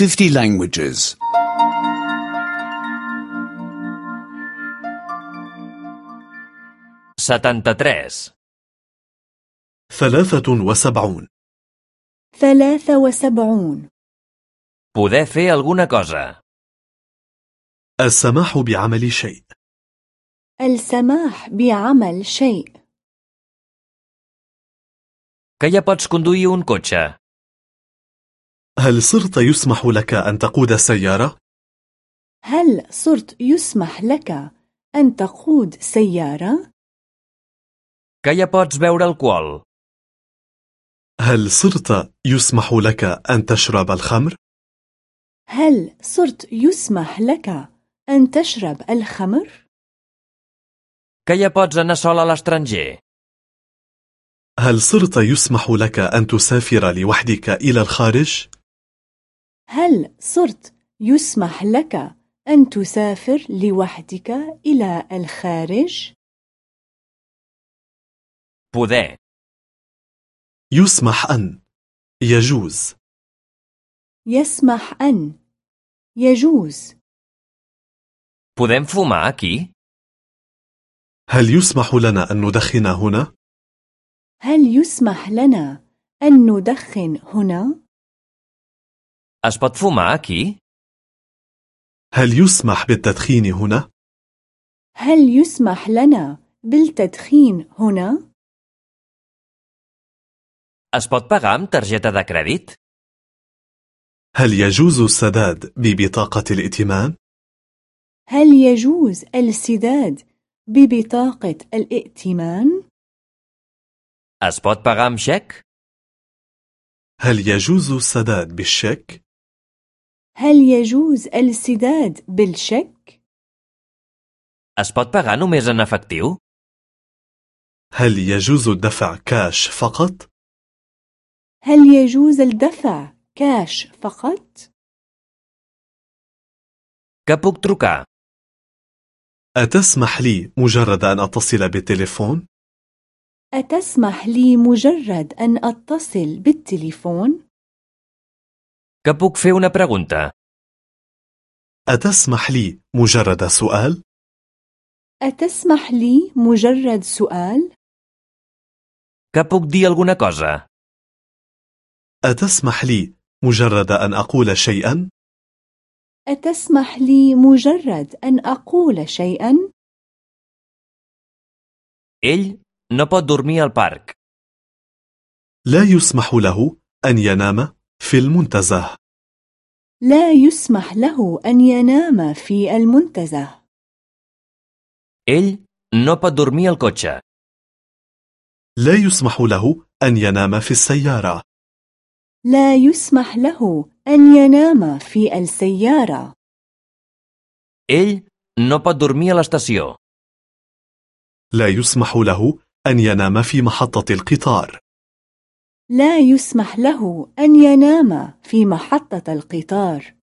50 languages. 73. ثلاثة وسبعون ثلاث وسبعون Poder fer alguna cosa. السماح بعمل شيء السماح بعمل شيء Que ja pots conduir un cotxe. هل صرت يسمح لك أن تقود السيارة؟ هل صرت يسمح لك أن تقود سيارة؟ Que ja pots beure alcohol. هل صرت يسمح لك أن تشرب الخمر؟ هل صرت يسمح لك أن تشرب الخمر؟ Que ja pots anar sol a l'estranger. هل صرت يسمح لك أن تسافر لوحدك إلى الخارج؟ هل صرت يسمح لك أن تسافر لوحدك إلى الخارج؟ Poder. يسمح أن يجوز يسمح أن يجوز Podem fumar aquí? هل يسمح لنا أن ندخن هنا؟ هل يسمح لنا أن ندخن هنا؟ Es pot fumar aquí? هل يسمح بالتدخين هنا؟ هل يسمح لنا بالتدخين هنا؟ Es pot pagar amb targeta de crèdit? هل يجوز السداد ببطاقة الائتمان؟ هل يجوز السداد ببطاقة الائتمان؟ Es pot pagar amb xec? هل يجوز السداد بالشيك؟ هل يجوز السداد بالشيك؟ Es pot pagar només en efectiu? هل يجوز الدفع كاش فقط؟ هل يجوز الدفع كاش فقط؟ Que puc trucar? أتسمح لي مجرد أن أتصل بالتليفون؟ أتسمح لي مجرد أن أتصل بالتليفون؟ Que puc fer una pregunta? أتسمح لي مجرد سؤال؟ أتسمح لي مجرد سؤال؟ Que puc dir alguna cosa? أتسمح لي مجرد أن أقول شيئا؟ أتسمح لي مجرد أن أقول شيئا؟ Ell no pot dormir al parc. لا يسمح له أن ينام في المنتزه. لا يسمح له أن ينام في المنتزه. Ell no pot dormir al cotxe. لا يسمح له أن ينام في السيارة. لا يسمح له أن ينام في السيارة. Ell no pot dormir a l'estació. لا يسمح له أن ينام في محطة القطار. لا يسمح له أن ينام في محطة القطار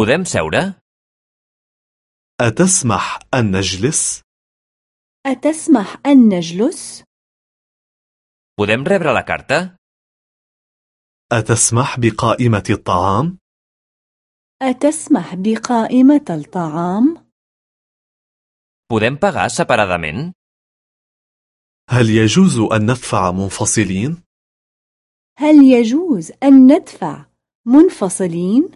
Podem seure? أتسمح أن نجلس؟ أتسمح أن نجلس؟ Podem rebre la carta? أتسمح بقائمة الطعام؟ أتسمح بقائمة الطعام؟ Podem pagar separadament? هل يجوز أن ندفع منفصلين؟ هل يجوز أن ندفع منفصلين؟